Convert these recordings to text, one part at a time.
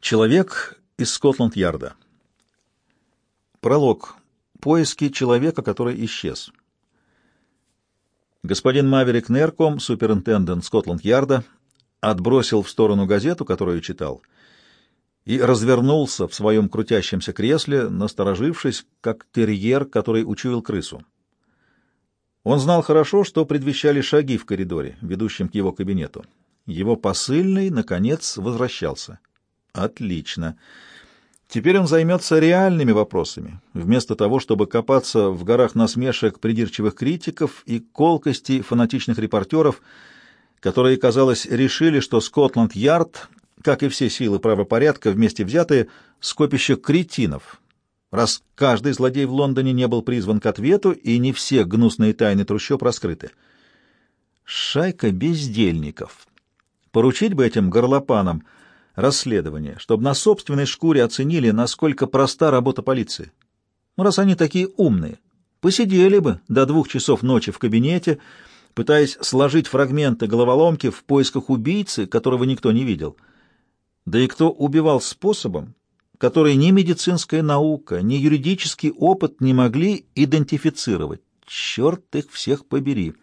Человек из Скотланд-Ярда. Пролог. Поиски человека, который исчез. Господин Маверик Нерком, суперинтендент Скотланд-Ярда, отбросил в сторону газету, которую читал, и развернулся в своем крутящемся кресле, насторожившись, как терьер, который учуял крысу. Он знал хорошо, что предвещали шаги в коридоре, ведущем к его кабинету. Его посыльный, наконец, возвращался. Отлично. Теперь он займется реальными вопросами, вместо того, чтобы копаться в горах насмешек придирчивых критиков и колкостей фанатичных репортеров, которые, казалось, решили, что Скотланд-Ярд, как и все силы правопорядка вместе взятые, скопище кретинов, раз каждый злодей в Лондоне не был призван к ответу и не все гнусные тайны трущоб раскрыты. Шайка бездельников. Поручить бы этим горлопанам — расследование, чтобы на собственной шкуре оценили, насколько проста работа полиции. Ну, раз они такие умные, посидели бы до двух часов ночи в кабинете, пытаясь сложить фрагменты головоломки в поисках убийцы, которого никто не видел. Да и кто убивал способом, который ни медицинская наука, ни юридический опыт не могли идентифицировать. Черт их всех побери!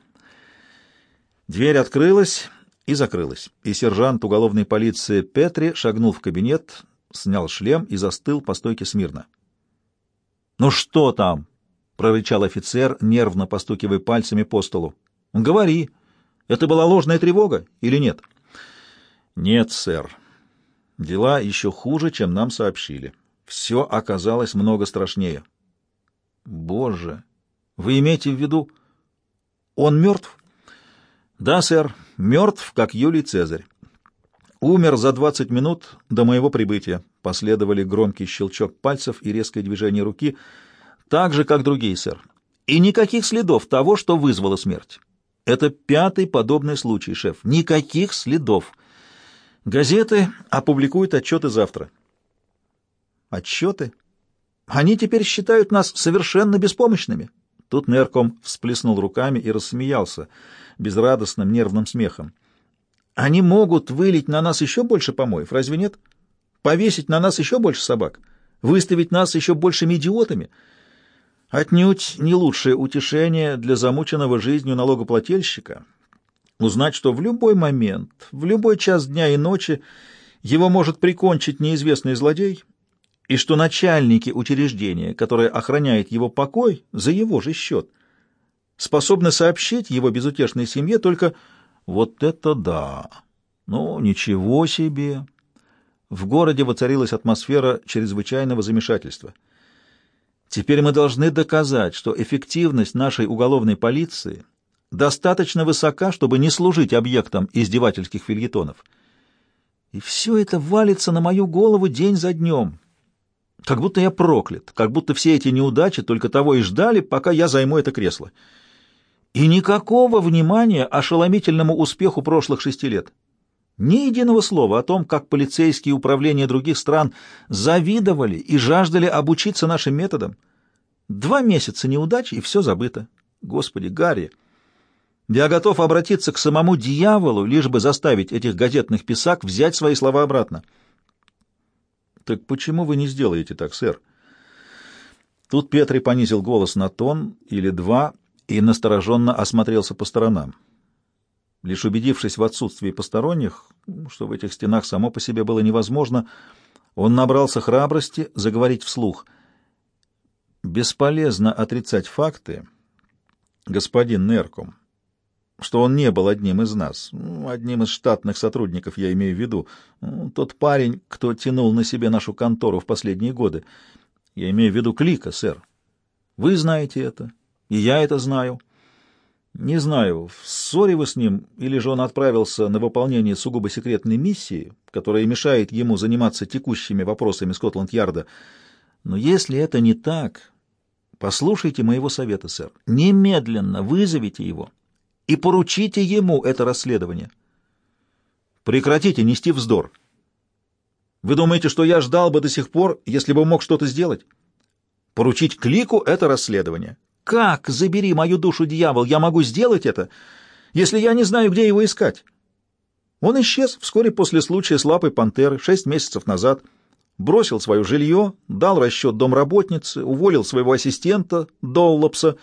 Дверь открылась, и закрылась, и сержант уголовной полиции Петри шагнул в кабинет, снял шлем и застыл по стойке смирно. «Ну что там?» — прорычал офицер, нервно постукивая пальцами по столу. «Говори, это была ложная тревога или нет?» «Нет, сэр. Дела еще хуже, чем нам сообщили. Все оказалось много страшнее». «Боже! Вы имеете в виду, он мертв?» Да, сэр, мертв, как Юлий Цезарь. Умер за двадцать минут до моего прибытия. Последовали громкий щелчок пальцев и резкое движение руки, так же, как другие, сэр. И никаких следов того, что вызвало смерть. Это пятый подобный случай, шеф. Никаких следов. Газеты опубликуют отчеты завтра. Отчеты? Они теперь считают нас совершенно беспомощными. Тут Нерком всплеснул руками и рассмеялся безрадостным нервным смехом. «Они могут вылить на нас еще больше помоев, разве нет? Повесить на нас еще больше собак? Выставить нас еще большими идиотами?» Отнюдь не лучшее утешение для замученного жизнью налогоплательщика узнать, что в любой момент, в любой час дня и ночи его может прикончить неизвестный злодей — и что начальники учреждения, которое охраняет его покой, за его же счет, способны сообщить его безутешной семье только «вот это да! Ну, ничего себе!» В городе воцарилась атмосфера чрезвычайного замешательства. Теперь мы должны доказать, что эффективность нашей уголовной полиции достаточно высока, чтобы не служить объектом издевательских фильетонов. И все это валится на мою голову день за днем. Как будто я проклят, как будто все эти неудачи только того и ждали, пока я займу это кресло. И никакого внимания ошеломительному успеху прошлых шести лет. Ни единого слова о том, как полицейские управления других стран завидовали и жаждали обучиться нашим методам. Два месяца неудач, и все забыто. Господи, Гарри, я готов обратиться к самому дьяволу, лишь бы заставить этих газетных писак взять свои слова обратно. «Так почему вы не сделаете так, сэр?» Тут Петри понизил голос на тон или два и настороженно осмотрелся по сторонам. Лишь убедившись в отсутствии посторонних, что в этих стенах само по себе было невозможно, он набрался храбрости заговорить вслух. «Бесполезно отрицать факты, господин Нерком что он не был одним из нас, ну, одним из штатных сотрудников, я имею в виду, ну, тот парень, кто тянул на себе нашу контору в последние годы. Я имею в виду Клика, сэр. Вы знаете это, и я это знаю. Не знаю, в ссоре вы с ним, или же он отправился на выполнение сугубо секретной миссии, которая мешает ему заниматься текущими вопросами Скотланд-Ярда. Но если это не так, послушайте моего совета, сэр. Немедленно вызовите его и поручите ему это расследование. Прекратите нести вздор. Вы думаете, что я ждал бы до сих пор, если бы мог что-то сделать? Поручить Клику это расследование. Как, забери мою душу, дьявол, я могу сделать это, если я не знаю, где его искать? Он исчез вскоре после случая с лапой пантеры шесть месяцев назад, бросил свое жилье, дал расчет домработнице, уволил своего ассистента, Доллопса,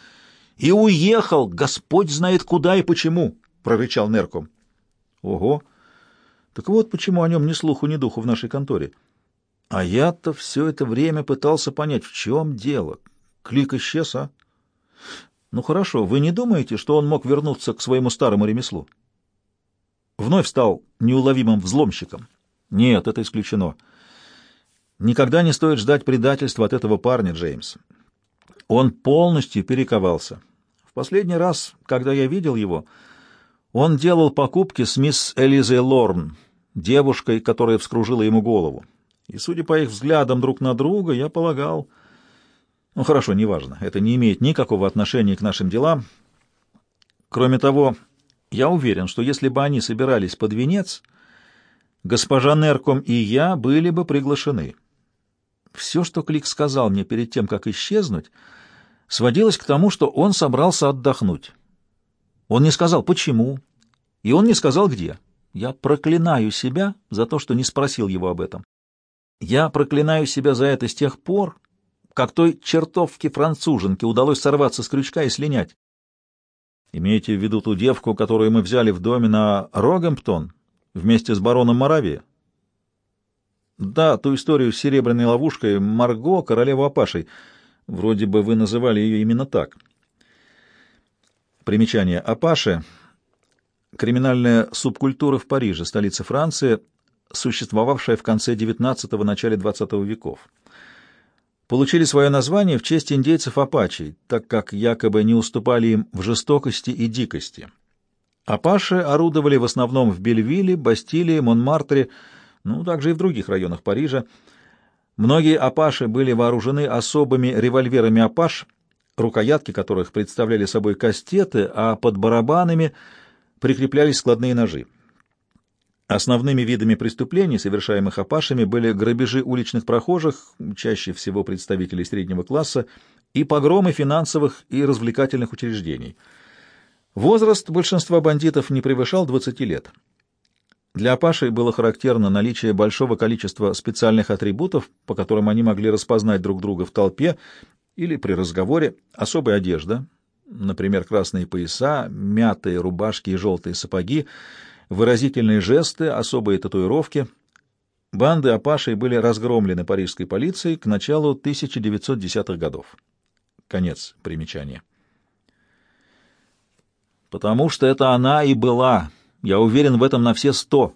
и уехал, Господь знает куда и почему, — прорычал Нерком. Ого! Так вот почему о нем ни слуху, ни духу в нашей конторе. А я-то все это время пытался понять, в чем дело. Клик исчез, а? Ну хорошо, вы не думаете, что он мог вернуться к своему старому ремеслу? Вновь стал неуловимым взломщиком? Нет, это исключено. Никогда не стоит ждать предательства от этого парня, Джеймс. Он полностью перековался. В последний раз, когда я видел его, он делал покупки с мисс Элизой Лорн, девушкой, которая вскружила ему голову. И, судя по их взглядам друг на друга, я полагал... Ну, хорошо, неважно. Это не имеет никакого отношения к нашим делам. Кроме того, я уверен, что если бы они собирались под венец, госпожа Нерком и я были бы приглашены. Все, что Клик сказал мне перед тем, как исчезнуть, сводилось к тому, что он собрался отдохнуть. Он не сказал, почему, и он не сказал, где. Я проклинаю себя за то, что не спросил его об этом. Я проклинаю себя за это с тех пор, как той чертовке француженке удалось сорваться с крючка и слинять. Имеете в виду ту девку, которую мы взяли в доме на Рогемптон вместе с бароном Моравия? Да, ту историю с серебряной ловушкой Марго, королеву Апашей. Вроде бы вы называли ее именно так. Примечание. Апаши — криминальная субкультура в Париже, столице Франции, существовавшая в конце XIX – начале XX веков. Получили свое название в честь индейцев Апачей, так как якобы не уступали им в жестокости и дикости. Апаши орудовали в основном в Бельвилле, Бастилии, Монмартре, ну, также и в других районах Парижа. Многие апаши были вооружены особыми револьверами апаш, рукоятки которых представляли собой кастеты, а под барабанами прикреплялись складные ножи. Основными видами преступлений, совершаемых апашами, были грабежи уличных прохожих, чаще всего представителей среднего класса, и погромы финансовых и развлекательных учреждений. Возраст большинства бандитов не превышал 20 лет. Для апашей было характерно наличие большого количества специальных атрибутов, по которым они могли распознать друг друга в толпе или при разговоре, особая одежда, например, красные пояса, мятые рубашки и желтые сапоги, выразительные жесты, особые татуировки. Банды апашей были разгромлены парижской полицией к началу 1910-х годов. Конец примечания. «Потому что это она и была. Я уверен в этом на все сто.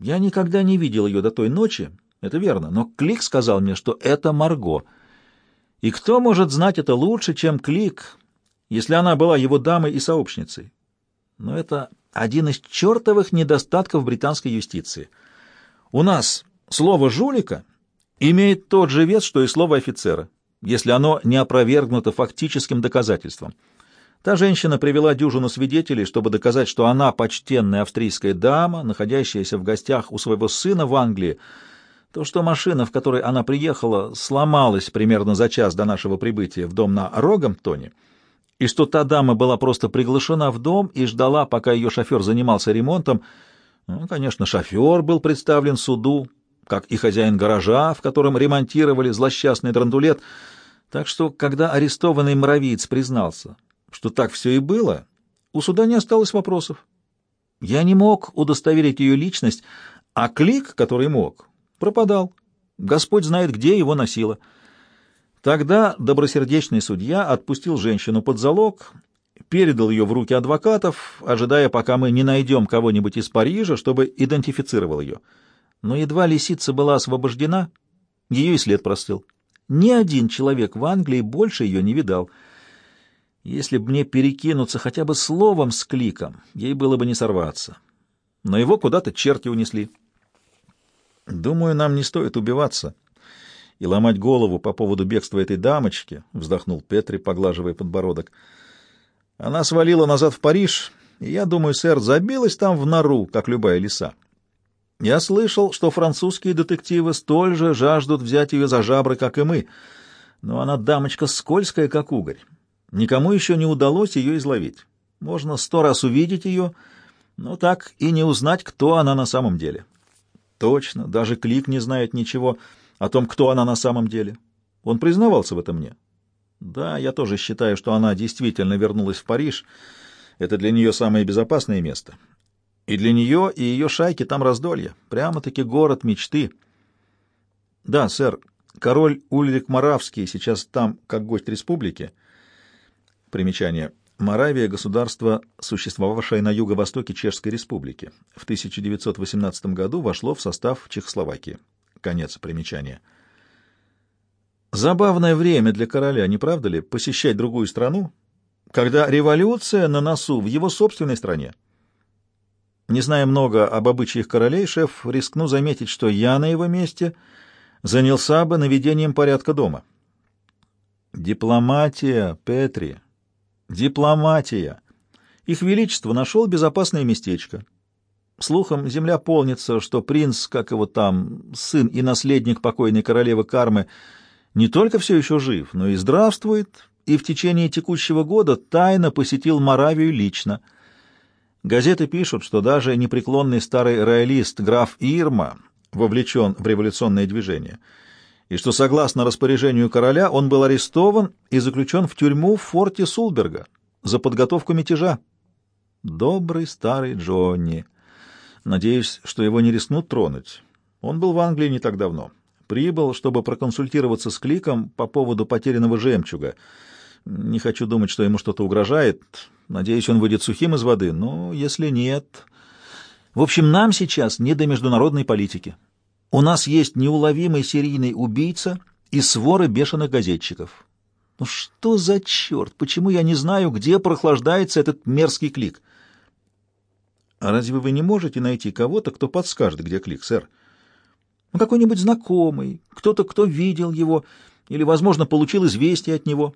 Я никогда не видел ее до той ночи, это верно, но Клик сказал мне, что это Марго — и кто может знать это лучше, чем Клик, если она была его дамой и сообщницей? Но это один из чертовых недостатков британской юстиции. У нас слово «жулика» имеет тот же вес, что и слово «офицера», если оно не опровергнуто фактическим доказательством. Та женщина привела дюжину свидетелей, чтобы доказать, что она почтенная австрийская дама, находящаяся в гостях у своего сына в Англии, то, что машина, в которой она приехала, сломалась примерно за час до нашего прибытия в дом на Рогамптоне, и что та дама была просто приглашена в дом и ждала, пока ее шофер занимался ремонтом, ну, конечно, шофер был представлен суду, как и хозяин гаража, в котором ремонтировали злосчастный драндулет, так что, когда арестованный муравиец признался, что так все и было, у суда не осталось вопросов. Я не мог удостоверить ее личность, а Клик, который мог, Пропадал. Господь знает, где его носило. Тогда добросердечный судья отпустил женщину под залог, передал ее в руки адвокатов, ожидая, пока мы не найдем кого-нибудь из Парижа, чтобы идентифицировал ее. Но едва лисица была освобождена, ее и след простыл. Ни один человек в Англии больше ее не видал. Если бы мне перекинуться хотя бы словом с кликом, ей было бы не сорваться. Но его куда-то черти унесли. «Думаю, нам не стоит убиваться и ломать голову по поводу бегства этой дамочки», — вздохнул Петри, поглаживая подбородок. «Она свалила назад в Париж, и, я думаю, сэр, забилась там в нору, как любая лиса. Я слышал, что французские детективы столь же жаждут взять ее за жабры, как и мы, но она дамочка скользкая, как угорь. Никому еще не удалось ее изловить. Можно сто раз увидеть ее, Но так и не узнать, кто она на самом деле. Точно, даже Клик не знает ничего о том, кто она на самом деле. Он признавался в этом мне. Да, я тоже считаю, что она действительно вернулась в Париж. Это для нее самое безопасное место. И для нее и ее шайки там раздолье. Прямо-таки город мечты. Да, сэр, король Ульрик Моравский сейчас там как гость республики. Примечание. Моравия — государство, существовавшее на юго-востоке Чешской республики. В 1918 году вошло в состав Чехословакии. Конец примечания. Забавное время для короля, не правда ли, посещать другую страну, когда революция на носу в его собственной стране? Не зная много об обычаях королей, шеф рискну заметить, что я на его месте занялся бы наведением порядка дома. Дипломатия, Петри, дипломатия. Их Величество нашел безопасное местечко. Слухом земля полнится, что принц, как его там, сын и наследник покойной королевы Кармы, не только все еще жив, но и здравствует, и в течение текущего года тайно посетил Моравию лично — Газеты пишут, что даже непреклонный старый роялист граф Ирма вовлечен в революционное движение, и что, согласно распоряжению короля, он был арестован и заключен в тюрьму в форте Сулберга за подготовку мятежа. Добрый старый Джонни. Надеюсь, что его не рискнут тронуть. Он был в Англии не так давно. Прибыл, чтобы проконсультироваться с Кликом по поводу потерянного жемчуга. Не хочу думать, что ему что-то угрожает. Надеюсь, он выйдет сухим из воды, но если нет... В общем, нам сейчас не до международной политики. У нас есть неуловимый серийный убийца и своры бешеных газетчиков. Ну что за черт? Почему я не знаю, где прохлаждается этот мерзкий клик? А разве вы не можете найти кого-то, кто подскажет, где клик, сэр? Ну, какой-нибудь знакомый, кто-то, кто видел его или, возможно, получил известие от него.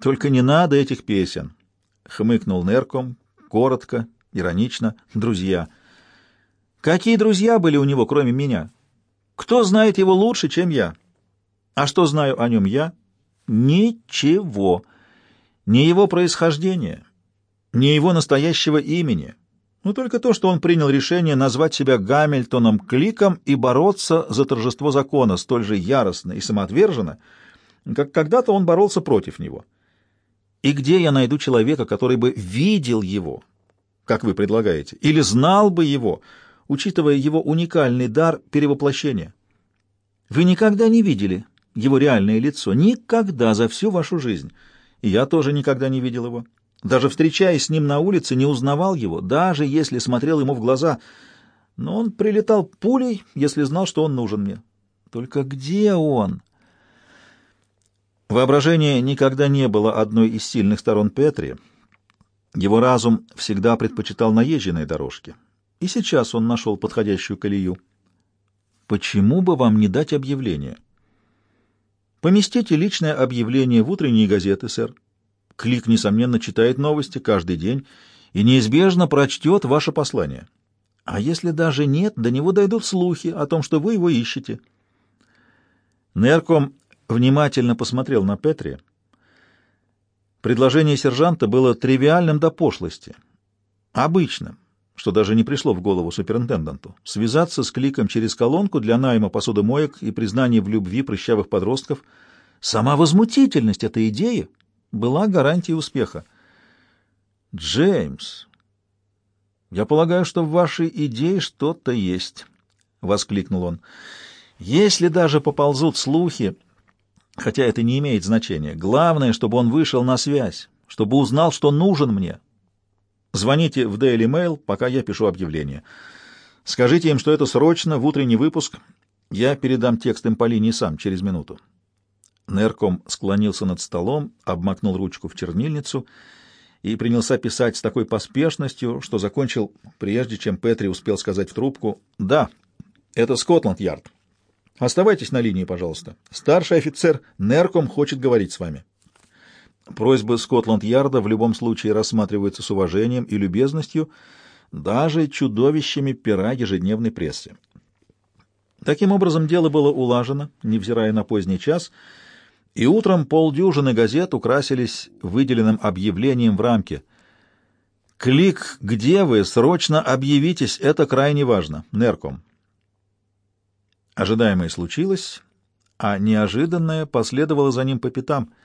Только не надо этих песен. — хмыкнул Нерком, коротко, иронично. «Друзья». «Какие друзья были у него, кроме меня? Кто знает его лучше, чем я? А что знаю о нем я? Ничего. Ни его происхождения, ни его настоящего имени. Ну, только то, что он принял решение назвать себя Гамильтоном Кликом и бороться за торжество закона столь же яростно и самоотверженно, как когда-то он боролся против него». И где я найду человека, который бы видел его, как вы предлагаете, или знал бы его, учитывая его уникальный дар перевоплощения? Вы никогда не видели его реальное лицо, никогда за всю вашу жизнь. И я тоже никогда не видел его. Даже встречаясь с ним на улице, не узнавал его, даже если смотрел ему в глаза. Но он прилетал пулей, если знал, что он нужен мне. Только где он? Воображение никогда не было одной из сильных сторон Петри. Его разум всегда предпочитал наезженные дорожки. И сейчас он нашел подходящую колею. Почему бы вам не дать объявление? Поместите личное объявление в утренние газеты, сэр. Клик, несомненно, читает новости каждый день и неизбежно прочтет ваше послание. А если даже нет, до него дойдут слухи о том, что вы его ищете. Нерком внимательно посмотрел на Петри. Предложение сержанта было тривиальным до пошлости, обычным, что даже не пришло в голову суперинтенданту. Связаться с кликом через колонку для найма посудомоек и признания в любви прыщавых подростков. Сама возмутительность этой идеи была гарантией успеха. «Джеймс, я полагаю, что в вашей идее что-то есть», — воскликнул он. «Если даже поползут слухи Хотя это не имеет значения. Главное, чтобы он вышел на связь, чтобы узнал, что нужен мне. Звоните в Daily Mail, пока я пишу объявление. Скажите им, что это срочно, в утренний выпуск. Я передам текст им по линии сам, через минуту. Нерком склонился над столом, обмакнул ручку в чернильницу и принялся писать с такой поспешностью, что закончил, прежде чем Петри успел сказать в трубку «Да, это Скотланд-Ярд». Оставайтесь на линии, пожалуйста. Старший офицер Нерком хочет говорить с вами. Просьбы Скотланд-Ярда в любом случае рассматриваются с уважением и любезностью, даже чудовищами пера ежедневной прессы. Таким образом, дело было улажено, невзирая на поздний час, и утром полдюжины газет украсились выделенным объявлением в рамке. Клик, где вы? Срочно объявитесь, это крайне важно. Нерком. Ожидаемое случилось, а неожиданное последовало за ним по пятам —